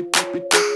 pit